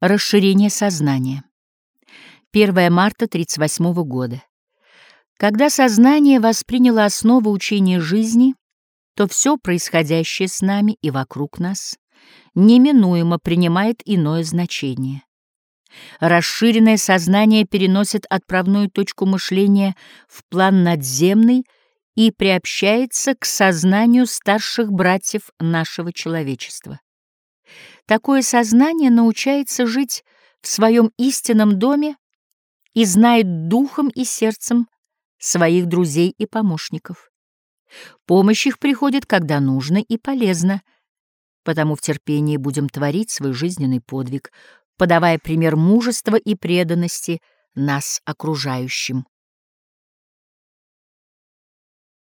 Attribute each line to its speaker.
Speaker 1: Расширение сознания. 1 марта 1938 года. Когда сознание восприняло основу учения жизни, то все происходящее с нами и вокруг нас неминуемо принимает иное значение. Расширенное сознание переносит отправную точку мышления в план надземный и приобщается к сознанию старших братьев нашего человечества. Такое сознание научается жить в своем истинном доме и знает духом и сердцем своих друзей и помощников. Помощь их приходит, когда нужно и полезно, потому в терпении будем творить свой жизненный подвиг, подавая пример мужества и преданности нас окружающим.